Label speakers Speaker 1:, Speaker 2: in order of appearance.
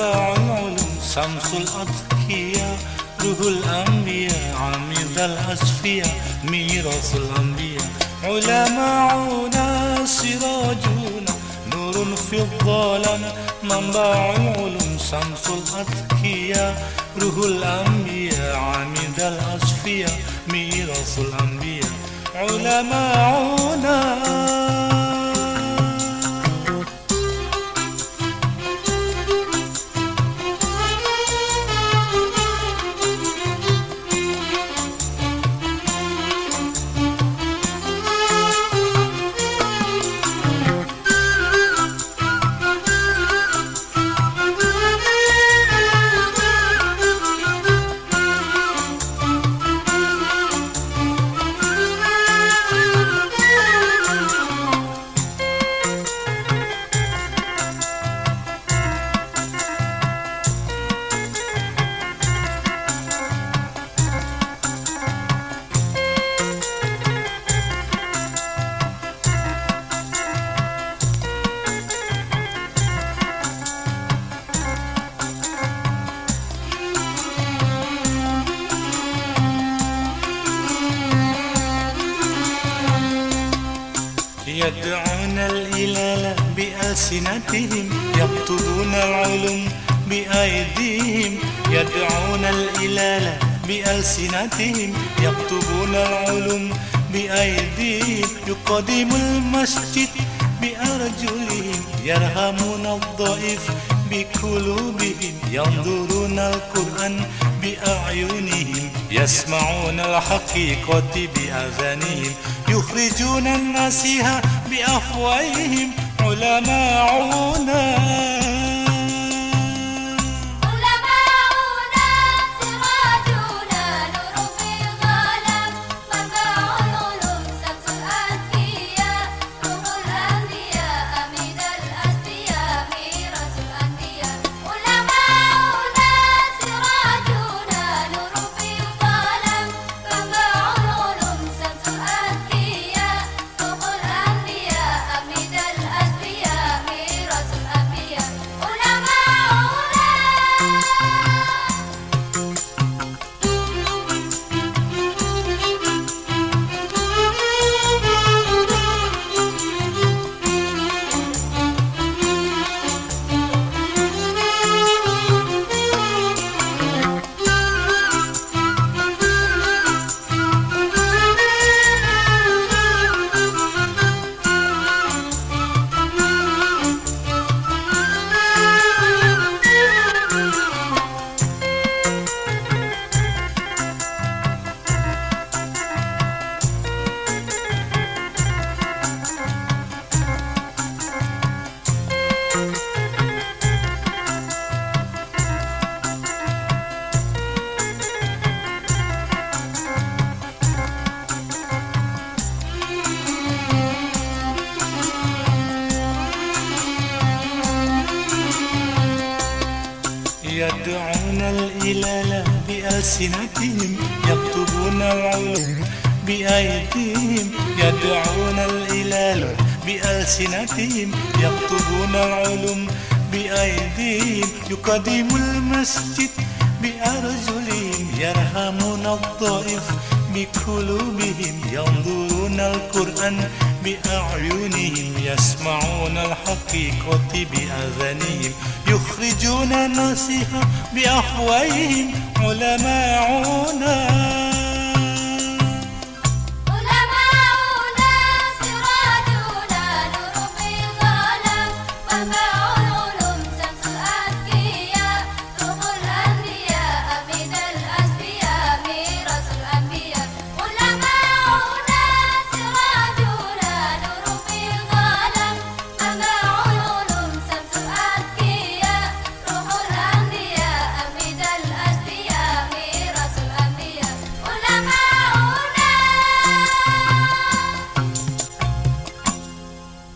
Speaker 1: منبع العلوم شمس الأتقياء روح الأنبياء عميد الأصفياء ميراث الأنبياء علماؤنا سراجنا نور في الظلام منبع العلوم شمس الأتقياء روح الأنبياء عميد الأصفياء ميراث الأنبياء علماؤنا يدعون الإله بألسنتهم يكتبون العلوم بأيديهم. يدعون الإله بألسنتهم يكتبون العلوم بأيديهم. يقدم المسجد بأرجلهم يرهمون الضعيف بقلوبهم ينظرون القرآن بأعينهم يسمعون الحقيقة بأذانهم يخرجون النصيحة بأفواههم علماؤنا. بألسنتهم يكتبون العلوم بأيديهم يدعون الإله بألسنتهم يكتبون العلوم بأيديهم. يقدم المسجد بأرجلهم يرحمون الضعيف بقلوبهم ينظرون القرآن بأعينهم يسمعون الحقيقة بأذانهم يخرجون النصيحة بأفواههم علماؤنا